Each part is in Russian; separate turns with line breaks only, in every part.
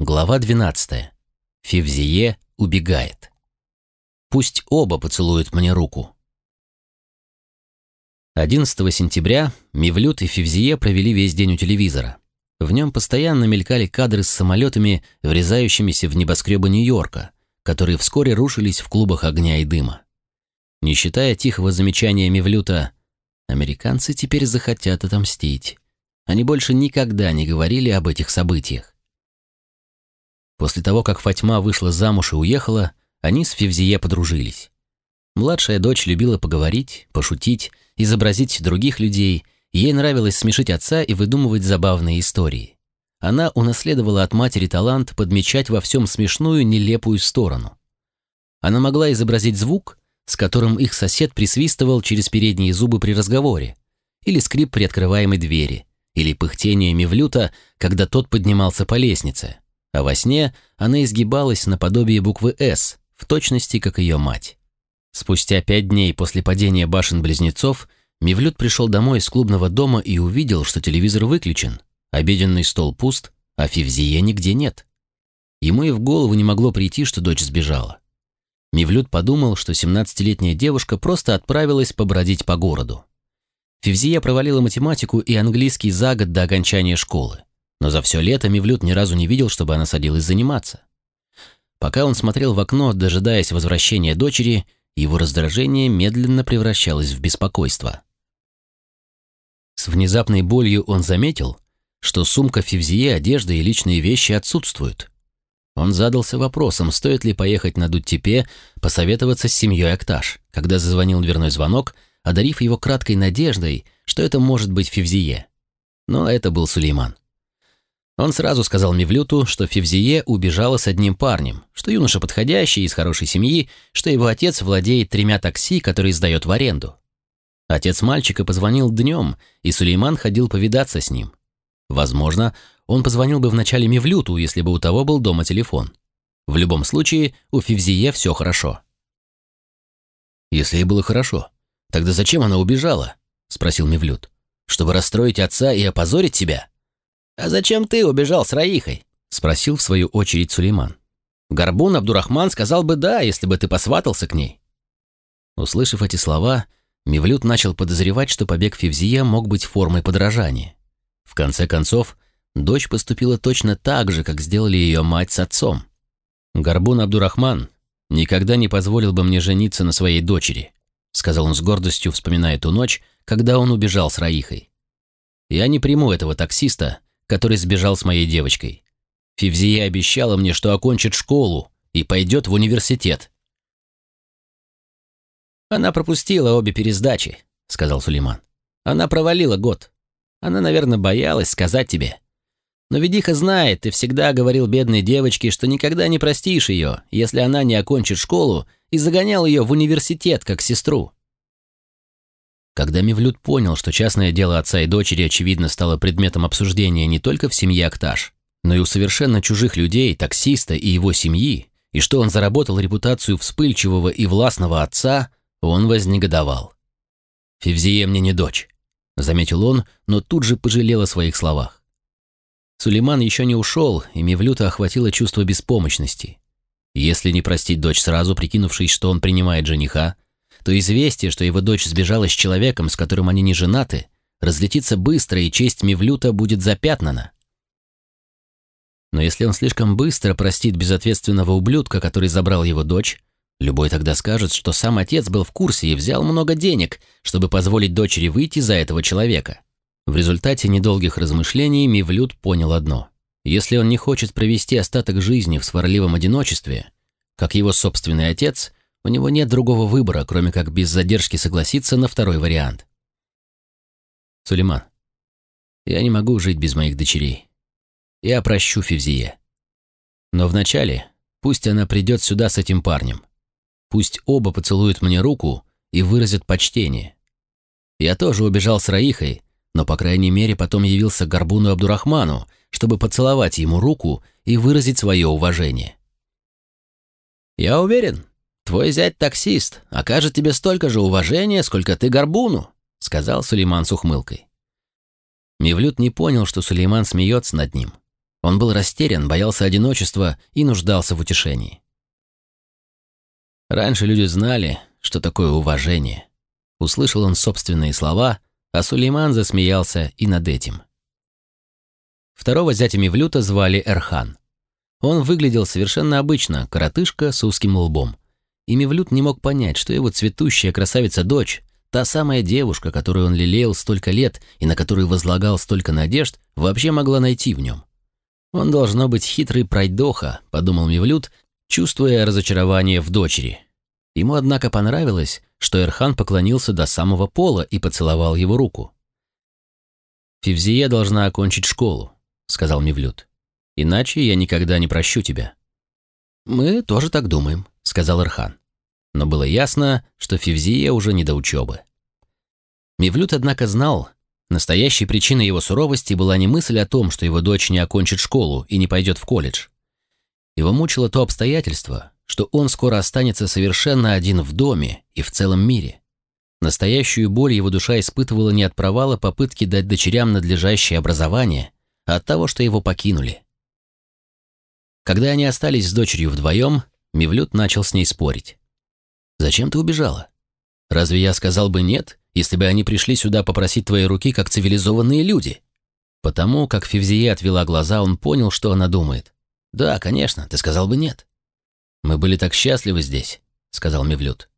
Глава 12. Февзие убегает. Пусть оба поцелуют мне руку. 11 сентября Мивлют и Февзие провели весь день у телевизора. В нем постоянно мелькали кадры с самолетами, врезающимися в небоскребы Нью-Йорка, которые вскоре рушились в клубах огня и дыма. Не считая тихого замечания Мивлюта, американцы теперь захотят отомстить. Они больше никогда не говорили об этих событиях. После того, как Фатьма вышла замуж и уехала, они с Февзие подружились. Младшая дочь любила поговорить, пошутить, изобразить других людей, ей нравилось смешить отца и выдумывать забавные истории. Она унаследовала от матери талант подмечать во всем смешную, нелепую сторону. Она могла изобразить звук, с которым их сосед присвистывал через передние зубы при разговоре, или скрип при открываемой двери, или пыхтение Мевлюта, когда тот поднимался по лестнице, а во сне она изгибалась наподобие буквы «С», в точности, как ее мать. Спустя пять дней после падения башен-близнецов Мевлют пришел домой из клубного дома и увидел, что телевизор выключен, обеденный стол пуст, а Фивзие нигде нет. Ему и в голову не могло прийти, что дочь сбежала. Мевлют подумал, что 17-летняя девушка просто отправилась побродить по городу. Февзия провалила математику и английский за год до окончания школы, но за все лето Мевлют ни разу не видел, чтобы она садилась заниматься. Пока он смотрел в окно, дожидаясь возвращения дочери, его раздражение медленно превращалось в беспокойство. С внезапной болью он заметил, что сумка Февзие, одежда и личные вещи отсутствуют. Он задался вопросом, стоит ли поехать на Дуттепе посоветоваться с семьей Акташ, когда зазвонил дверной звонок – одарив его краткой надеждой, что это может быть Февзие. Но это был Сулейман. Он сразу сказал Мевлюту, что Февзие убежала с одним парнем, что юноша подходящий, из хорошей семьи, что его отец владеет тремя такси, которые сдает в аренду. Отец мальчика позвонил днем, и Сулейман ходил повидаться с ним. Возможно, он позвонил бы вначале Мевлюту, если бы у того был дома телефон. В любом случае, у Февзие все хорошо. Если ей было хорошо, «Тогда зачем она убежала?» — спросил Мевлюд. «Чтобы расстроить отца и опозорить себя?» «А зачем ты убежал с Раихой?» — спросил в свою очередь Сулейман. «Горбун Абдурахман сказал бы «да», если бы ты посватался к ней». Услышав эти слова, Мевлюд начал подозревать, что побег Февзия мог быть формой подражания. В конце концов, дочь поступила точно так же, как сделали ее мать с отцом. Горбун Абдурахман никогда не позволил бы мне жениться на своей дочери сказал он с гордостью, вспоминая ту ночь, когда он убежал с Раихой. «Я не приму этого таксиста, который сбежал с моей девочкой. Фивзия обещала мне, что окончит школу и пойдет в университет». «Она пропустила обе пересдачи», — сказал Сулейман. «Она провалила год. Она, наверное, боялась сказать тебе. Но Ведиха знает, ты всегда говорил бедной девочке, что никогда не простишь ее, если она не окончит школу и загонял ее в университет как сестру. Когда Мивлют понял, что частное дело отца и дочери, очевидно, стало предметом обсуждения не только в семье Акташ, но и у совершенно чужих людей, таксиста и его семьи, и что он заработал репутацию вспыльчивого и властного отца, он вознегодовал. «Февзие мне не дочь», — заметил он, но тут же пожалел о своих словах. Сулейман еще не ушел, и Мивлюта охватило чувство беспомощности. Если не простить дочь сразу, прикинувшись, что он принимает жениха, то известие, что его дочь сбежала с человеком, с которым они не женаты, разлетится быстро, и честь Мивлюта будет запятнана. Но если он слишком быстро простит безответственного ублюдка, который забрал его дочь, любой тогда скажет, что сам отец был в курсе и взял много денег, чтобы позволить дочери выйти за этого человека. В результате недолгих размышлений Мивлют понял одно. Если он не хочет провести остаток жизни в сварливом одиночестве, как его собственный отец, у него нет другого выбора, кроме как без задержки согласиться на второй вариант. Сулейман, я не могу жить без моих дочерей. Я прощу Февзие. Но вначале пусть она придет сюда с этим парнем. Пусть оба поцелуют мне руку и выразят почтение. Я тоже убежал с Раихой, но, по крайней мере, потом явился к Горбуну Абдурахману, чтобы поцеловать ему руку и выразить свое уважение. «Я уверен, твой зять-таксист окажет тебе столько же уважения, сколько ты Горбуну», сказал Сулейман с ухмылкой. Мевлюд не понял, что Сулейман смеется над ним. Он был растерян, боялся одиночества и нуждался в утешении. Раньше люди знали, что такое уважение. Услышал он собственные слова, а Сулейман засмеялся и над этим. Второго зятя Мевлюта звали Эрхан. Он выглядел совершенно обычно, коротышка с узким лбом. И Мевлют не мог понять, что его цветущая красавица-дочь, та самая девушка, которую он лелеял столько лет и на которую возлагал столько надежд, вообще могла найти в нем. Он должно быть хитрый пройдоха, подумал Мевлюд, чувствуя разочарование в дочери. Ему, однако, понравилось, что Эрхан поклонился до самого пола и поцеловал его руку. «Фивзия должна окончить школу», — сказал Мевлюд. «Иначе я никогда не прощу тебя». «Мы тоже так думаем», — сказал Эрхан. Но было ясно, что Фивзия уже не до учебы. Мевлюд, однако, знал, Настоящей причиной его суровости была не мысль о том, что его дочь не окончит школу и не пойдет в колледж. Его мучило то обстоятельство, что он скоро останется совершенно один в доме и в целом мире. Настоящую боль его душа испытывала не от провала попытки дать дочерям надлежащее образование, а от того, что его покинули. Когда они остались с дочерью вдвоем, Мивлют начал с ней спорить. «Зачем ты убежала? Разве я сказал бы нет, если бы они пришли сюда попросить твоей руки как цивилизованные люди?» Потому как Февзия отвела глаза, он понял, что она думает. «Да, конечно, ты сказал бы нет». «Мы были так счастливы здесь», — сказал Мевлюд.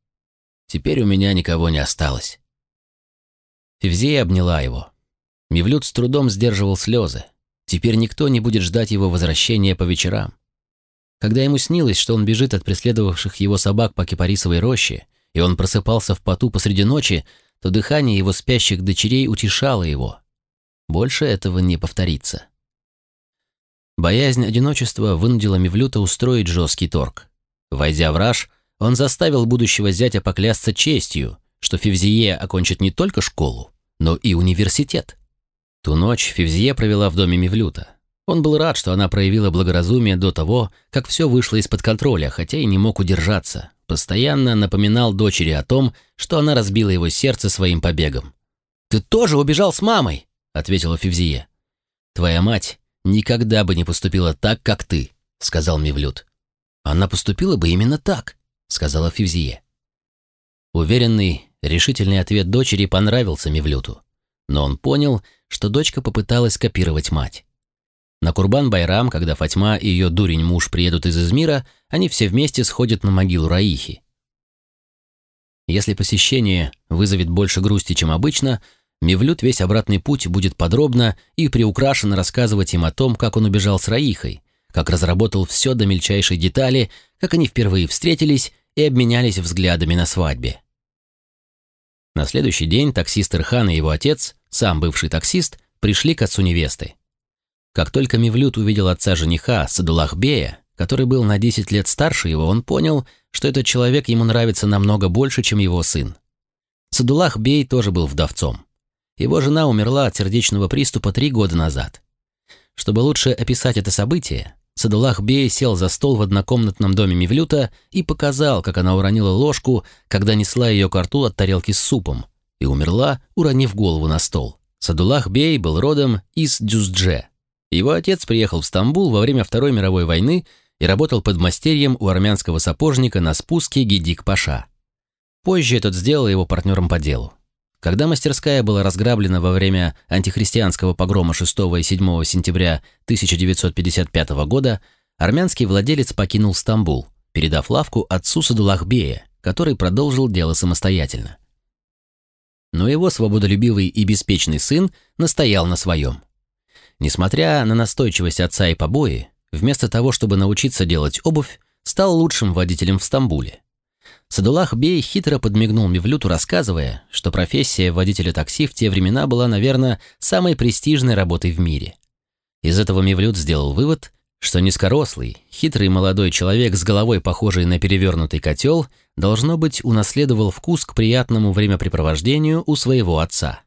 «Теперь у меня никого не осталось». Февзия обняла его. Мевлюд с трудом сдерживал слезы. Теперь никто не будет ждать его возвращения по вечерам. Когда ему снилось, что он бежит от преследовавших его собак по кипарисовой роще, и он просыпался в поту посреди ночи, то дыхание его спящих дочерей утешало его. Больше этого не повторится. Боязнь одиночества вынудила Мевлюта устроить жесткий торг. Войдя в раж, он заставил будущего зятя поклясться честью, что Февзие окончит не только школу, но и университет. Ту ночь Февзие провела в доме Мевлюта. Он был рад, что она проявила благоразумие до того, как все вышло из-под контроля, хотя и не мог удержаться, постоянно напоминал дочери о том, что она разбила его сердце своим побегом. «Ты тоже убежал с мамой!» — ответила Фивзие. «Твоя мать никогда бы не поступила так, как ты», — сказал Мивлют. «Она поступила бы именно так», — сказала Фивзие. Уверенный, решительный ответ дочери понравился Мивлюту, но он понял, что дочка попыталась копировать мать. На Курбан-Байрам, когда Фатьма и ее дурень-муж приедут из Измира, они все вместе сходят на могилу Раихи. Если посещение вызовет больше грусти, чем обычно, Мевлюд весь обратный путь будет подробно и приукрашенно рассказывать им о том, как он убежал с Раихой, как разработал все до мельчайшей детали, как они впервые встретились и обменялись взглядами на свадьбе. На следующий день таксист Ирхан и его отец, сам бывший таксист, пришли к отцу невесты. Как только Мевлюд увидел отца жениха, Садулахбея, который был на 10 лет старше его, он понял, что этот человек ему нравится намного больше, чем его сын. Садулах Бей тоже был вдовцом. Его жена умерла от сердечного приступа три года назад. Чтобы лучше описать это событие, Садулах Бей сел за стол в однокомнатном доме Мевлюта и показал, как она уронила ложку, когда несла ее к рту от тарелки с супом, и умерла, уронив голову на стол. Садулах Бей был родом из Дюздже, его отец приехал в Стамбул во время Второй мировой войны и работал под мастерьем у армянского сапожника на спуске Гидик-Паша. Позже этот сделал его партнером по делу. Когда мастерская была разграблена во время антихристианского погрома 6 и 7 сентября 1955 года, армянский владелец покинул Стамбул, передав лавку отцу Садулахбея, который продолжил дело самостоятельно. Но его свободолюбивый и беспечный сын настоял на своем. Несмотря на настойчивость отца и побои, вместо того, чтобы научиться делать обувь, стал лучшим водителем в Стамбуле. Садулах Бей хитро подмигнул Мевлюту, рассказывая, что профессия водителя такси в те времена была, наверное, самой престижной работой в мире. Из этого Мевлют сделал вывод, что низкорослый, хитрый молодой человек с головой, похожей на перевернутый котел, должно быть, унаследовал вкус к приятному времяпрепровождению у своего отца.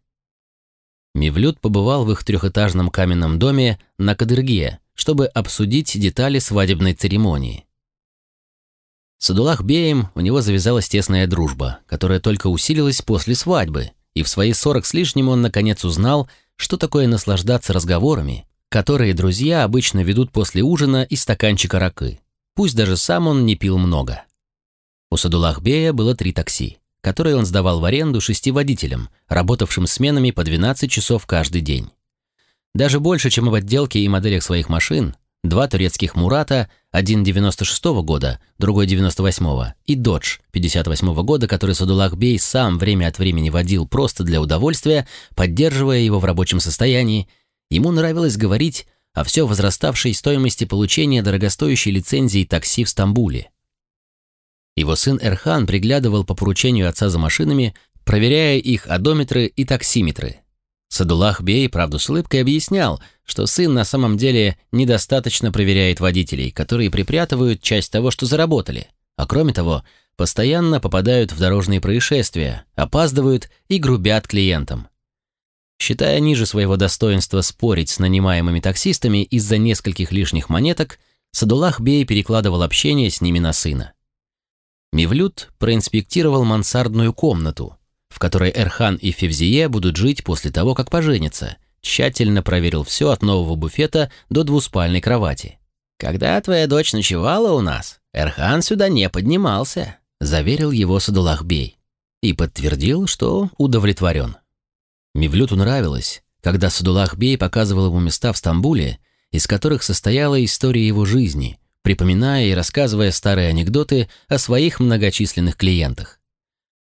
Мивлют побывал в их трехэтажном каменном доме на Кадырге, чтобы обсудить детали свадебной церемонии. С Адулах Беем у него завязалась тесная дружба, которая только усилилась после свадьбы, и в свои сорок с лишним он наконец узнал, что такое наслаждаться разговорами, которые друзья обычно ведут после ужина и стаканчика ракы. Пусть даже сам он не пил много. У Садулахбея было три такси, которые он сдавал в аренду шести водителям, работавшим сменами по 12 часов каждый день. Даже больше, чем в отделке и моделях своих машин, два турецких «Мурата», один 96 -го года, другой 98 -го, и «Додж» 58 -го года, который Садулах Бей сам время от времени водил просто для удовольствия, поддерживая его в рабочем состоянии, ему нравилось говорить о все возраставшей стоимости получения дорогостоящей лицензии такси в Стамбуле. Его сын Эрхан приглядывал по поручению отца за машинами, проверяя их одометры и таксиметры. Садулах Бей, правду с улыбкой, объяснял, что сын на самом деле недостаточно проверяет водителей, которые припрятывают часть того, что заработали, а кроме того, постоянно попадают в дорожные происшествия, опаздывают и грубят клиентам. Считая ниже своего достоинства спорить с нанимаемыми таксистами из-за нескольких лишних монеток, Садулах Бей перекладывал общение с ними на сына. Мивлют проинспектировал мансардную комнату, в которой Эрхан и Февзие будут жить после того, как поженятся, тщательно проверил все от нового буфета до двуспальной кровати. «Когда твоя дочь ночевала у нас, Эрхан сюда не поднимался», заверил его Садулах Бей и подтвердил, что удовлетворен. Мивлюту нравилось, когда Садулах Бей показывал ему места в Стамбуле, из которых состояла история его жизни, припоминая и рассказывая старые анекдоты о своих многочисленных клиентах.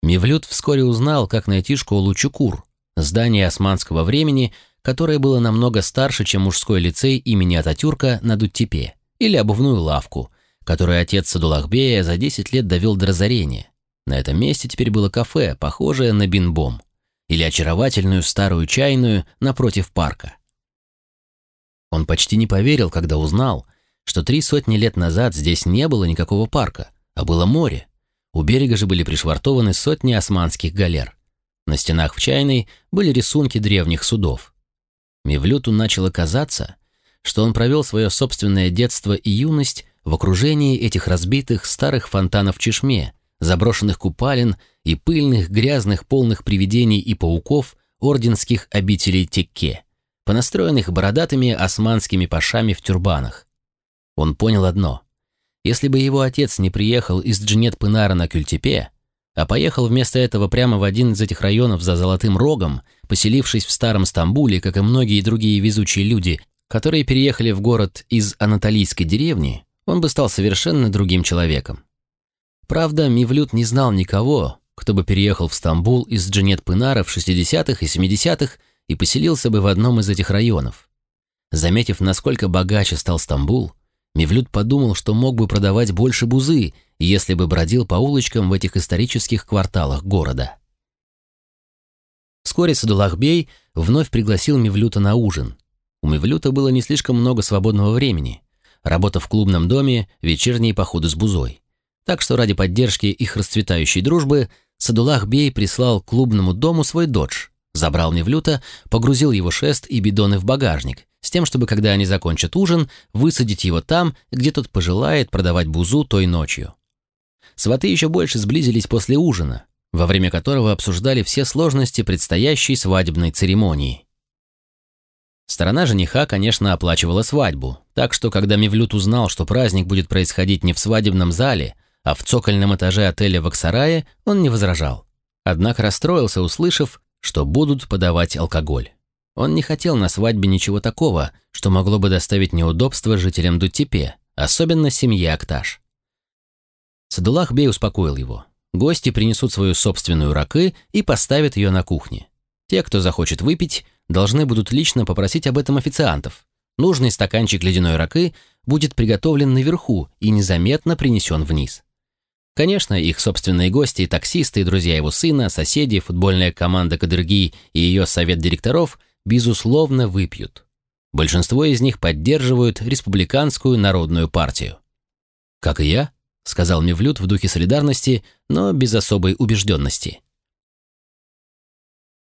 Мивлют вскоре узнал, как найти школу Чукур, здание османского времени, которое было намного старше, чем мужской лицей имени Ататюрка на Дуттепе, или обувную лавку, которую отец Садулахбея за 10 лет довел до разорения. На этом месте теперь было кафе, похожее на бинбом, или очаровательную старую чайную напротив парка. Он почти не поверил, когда узнал, что три сотни лет назад здесь не было никакого парка, а было море. У берега же были пришвартованы сотни османских галер. На стенах в чайной были рисунки древних судов. Мевлюту начало казаться, что он провел свое собственное детство и юность в окружении этих разбитых старых фонтанов Чешме, заброшенных купалин и пыльных, грязных, полных привидений и пауков орденских обителей Текке, понастроенных бородатыми османскими пашами в тюрбанах. Он понял одно. Если бы его отец не приехал из Джинет-Пынара на Кюльтепе, а поехал вместо этого прямо в один из этих районов за Золотым Рогом, поселившись в Старом Стамбуле, как и многие другие везучие люди, которые переехали в город из анатолийской деревни, он бы стал совершенно другим человеком. Правда, Мивлют не знал никого, кто бы переехал в Стамбул из Джинет-Пынара в 60-х и 70-х и поселился бы в одном из этих районов. Заметив, насколько богаче стал Стамбул, Мивлют подумал, что мог бы продавать больше бузы, если бы бродил по улочкам в этих исторических кварталах города. Вскоре Садулахбей вновь пригласил Мивлюта на ужин. У Мивлюта было не слишком много свободного времени. Работа в клубном доме, вечерние походы с бузой. Так что ради поддержки их расцветающей дружбы Садулах-бей прислал клубному дому свой додж, забрал Мивлюта, погрузил его шест и бидоны в багажник, тем, чтобы, когда они закончат ужин, высадить его там, где тот пожелает продавать бузу той ночью. Сваты еще больше сблизились после ужина, во время которого обсуждали все сложности предстоящей свадебной церемонии. Сторона жениха, конечно, оплачивала свадьбу, так что, когда Мивлют узнал, что праздник будет происходить не в свадебном зале, а в цокольном этаже отеля в Аксарае, он не возражал. Однако расстроился, услышав, что будут подавать алкоголь. Он не хотел на свадьбе ничего такого, что могло бы доставить неудобства жителям Дуттепе, особенно семье Акташ. Садулах Бей успокоил его. Гости принесут свою собственную ракы и поставят ее на кухне. Те, кто захочет выпить, должны будут лично попросить об этом официантов. Нужный стаканчик ледяной ракы будет приготовлен наверху и незаметно принесен вниз. Конечно, их собственные гости, таксисты, друзья его сына, соседи, футбольная команда Кадырги и ее совет директоров безусловно, выпьют. Большинство из них поддерживают республиканскую народную партию. «Как и я», — сказал Мевлюд в духе солидарности, но без особой убежденности.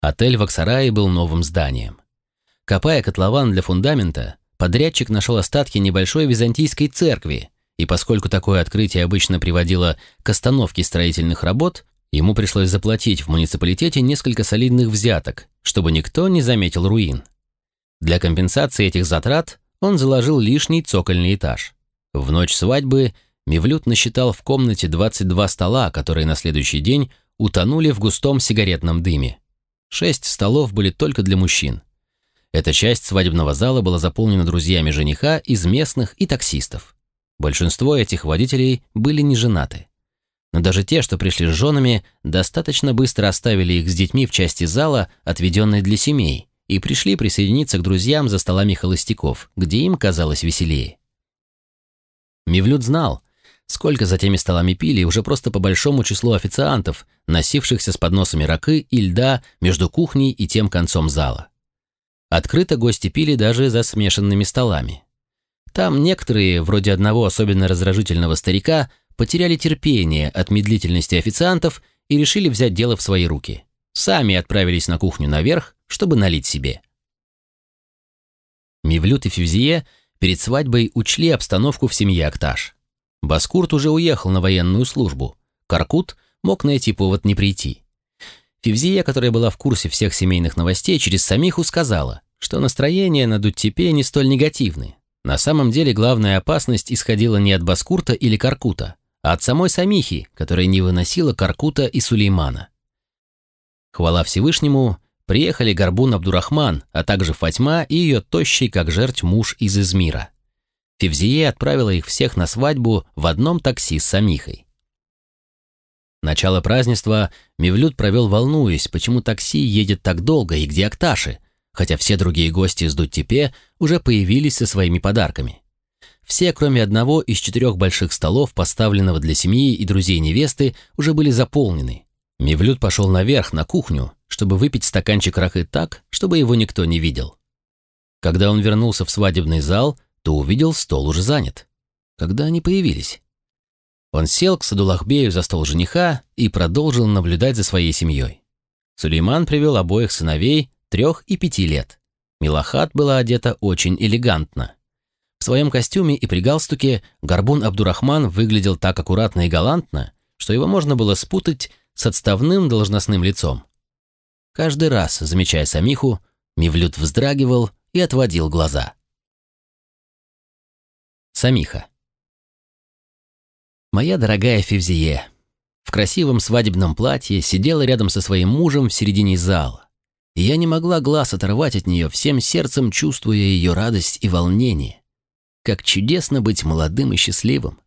Отель в Аксарае был новым зданием. Копая котлован для фундамента, подрядчик нашел остатки небольшой византийской церкви, и поскольку такое открытие обычно приводило к остановке строительных работ, ему пришлось заплатить в муниципалитете несколько солидных взяток, чтобы никто не заметил руин. Для компенсации этих затрат он заложил лишний цокольный этаж. В ночь свадьбы Мивлют насчитал в комнате 22 стола, которые на следующий день утонули в густом сигаретном дыме. Шесть столов были только для мужчин. Эта часть свадебного зала была заполнена друзьями жениха из местных и таксистов. Большинство этих водителей были не женаты. Но даже те, что пришли с женами, достаточно быстро оставили их с детьми в части зала, отведенной для семей, и пришли присоединиться к друзьям за столами холостяков, где им казалось веселее. Мивлют знал, сколько за теми столами пили уже просто по большому числу официантов, носившихся с подносами ракы и льда между кухней и тем концом зала. Открыто гости пили даже за смешанными столами. Там некоторые, вроде одного особенно раздражительного старика, потеряли терпение от медлительности официантов и решили взять дело в свои руки. Сами отправились на кухню наверх, чтобы налить себе. Мивлют и Фюзие перед свадьбой учли обстановку в семье Акташ. Баскурт уже уехал на военную службу. Каркут мог найти повод не прийти. Фивзия, которая была в курсе всех семейных новостей, через самиху сказала, что настроение на Дуттепе не столь негативны. На самом деле главная опасность исходила не от Баскурта или Каркута, а от самой Самихи, которая не выносила Каркута и Сулеймана. Хвала Всевышнему, приехали Горбун Абдурахман, а также Фатьма и ее тощий, как жерть, муж из Измира. Февзие отправила их всех на свадьбу в одном такси с Самихой. Начало празднества Мевлюд провел волнуясь, почему такси едет так долго и где Акташи, хотя все другие гости из Дуттепе уже появились со своими подарками. Все, кроме одного из четырех больших столов, поставленного для семьи и друзей невесты, уже были заполнены. Мивлют пошел наверх, на кухню, чтобы выпить стаканчик рахы так, чтобы его никто не видел. Когда он вернулся в свадебный зал, то увидел, стол уже занят. Когда они появились? Он сел к Садулахбею за стол жениха и продолжил наблюдать за своей семьей. Сулейман привел обоих сыновей трех и пяти лет. Милахат была одета очень элегантно. В своем костюме и при галстуке Горбун Абдурахман выглядел так аккуратно и галантно, что его можно было спутать с отставным должностным лицом. Каждый раз, замечая Самиху, Мивлют вздрагивал и отводил глаза. Самиха. Моя дорогая Февзие в красивом свадебном платье сидела рядом со своим мужем в середине зала, и я не могла глаз оторвать от нее, всем сердцем чувствуя ее радость и волнение. Как чудесно быть молодым и счастливым.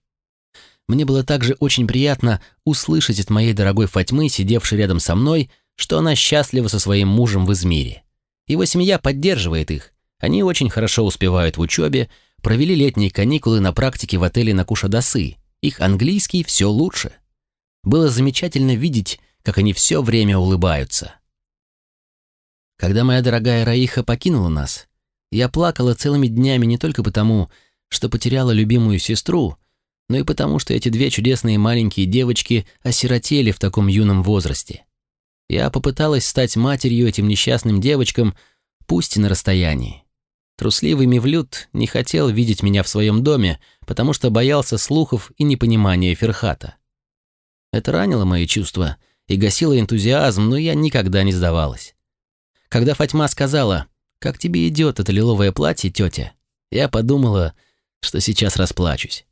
Мне было также очень приятно услышать от моей дорогой Фатьмы, сидевшей рядом со мной, что она счастлива со своим мужем в Измире. Его семья поддерживает их. Они очень хорошо успевают в учебе, провели летние каникулы на практике в отеле на Кушадасы. Их английский все лучше. Было замечательно видеть, как они все время улыбаются. Когда моя дорогая Раиха покинула нас, я плакала целыми днями не только потому, что потеряла любимую сестру, но и потому, что эти две чудесные маленькие девочки осиротели в таком юном возрасте. Я попыталась стать матерью этим несчастным девочкам, пусть и на расстоянии. Трусливый Мевлюд не хотел видеть меня в своем доме, потому что боялся слухов и непонимания Ферхата. Это ранило мои чувства и гасило энтузиазм, но я никогда не сдавалась. Когда Фатьма сказала, «Как тебе идет это лиловое платье, тетя?» Я подумала, что сейчас расплачусь.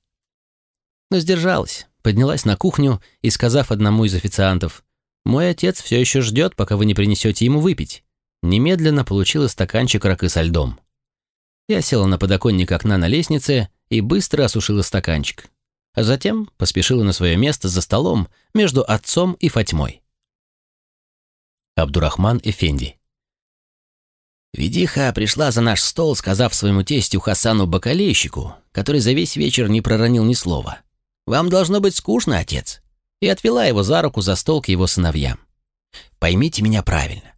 Но сдержалась, поднялась на кухню и, сказав одному из официантов, «Мой отец все еще ждет, пока вы не принесете ему выпить», немедленно получила стаканчик ракы со льдом. Я села на подоконник окна на лестнице и быстро осушила стаканчик, а затем поспешила на свое место за столом между отцом и Фатьмой. Абдурахман Эфенди Ведиха пришла за наш стол, сказав своему тестю Хасану Бакалейщику, который за весь вечер не проронил ни слова. «Вам должно быть скучно, отец», и отвела его за руку за стол к его сыновьям. «Поймите меня правильно.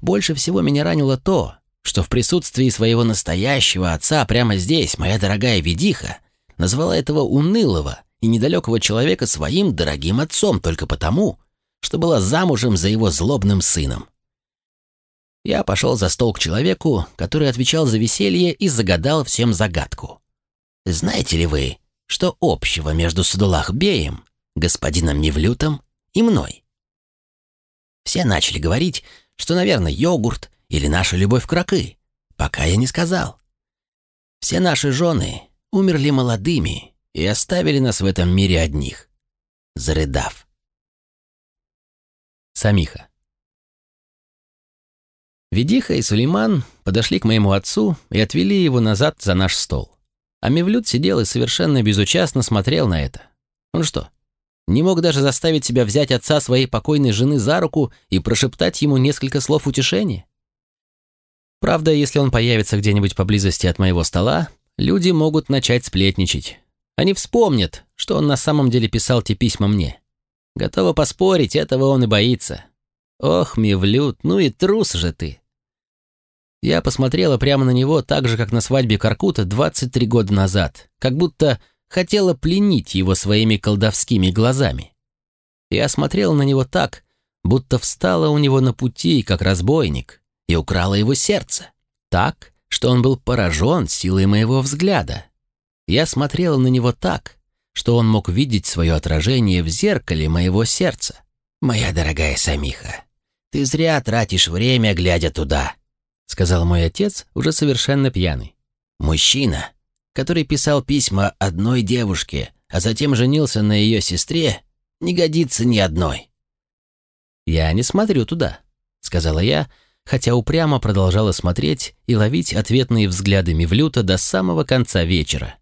Больше всего меня ранило то, что в присутствии своего настоящего отца прямо здесь моя дорогая Ведиха назвала этого унылого и недалекого человека своим дорогим отцом только потому, что была замужем за его злобным сыном. Я пошел за стол к человеку, который отвечал за веселье и загадал всем загадку. Знаете ли вы, что общего между Садулах-беем, господином Мевлютом и мной? Все начали говорить, что, наверное, йогурт или наша любовь к ракы.
пока я не сказал. Все наши жены умерли молодыми и оставили нас в этом мире одних, зарыдав.
Самиха. Ведиха и Сулейман подошли к моему отцу и отвели его назад за наш стол. А Мевлюд сидел и совершенно безучастно смотрел на это. Он что, не мог даже заставить себя взять отца своей покойной жены за руку и прошептать ему несколько слов утешения? Правда, если он появится где-нибудь поблизости от моего стола, люди могут начать сплетничать. Они вспомнят, что он на самом деле писал те письма мне. Готова поспорить, этого он и боится. Ох, Мевлюд, ну и трус же ты. Я посмотрела прямо на него так же, как на свадьбе Каркута 23 года назад, как будто хотела пленить его своими колдовскими глазами. Я смотрела на него так, будто встала у него на пути, как разбойник, и украла его сердце. Так, что он был поражен силой моего взгляда. Я смотрела на него так, что он мог видеть свое отражение в зеркале моего сердца.
«Моя дорогая Самиха, ты зря тратишь время, глядя туда», —
сказал мой отец, уже совершенно пьяный.
«Мужчина, который писал письма одной девушке, а затем женился на ее сестре, не годится ни одной».
«Я не смотрю туда», — сказала я, хотя упрямо продолжала смотреть и ловить ответные взгляды Мевлюта до самого конца вечера.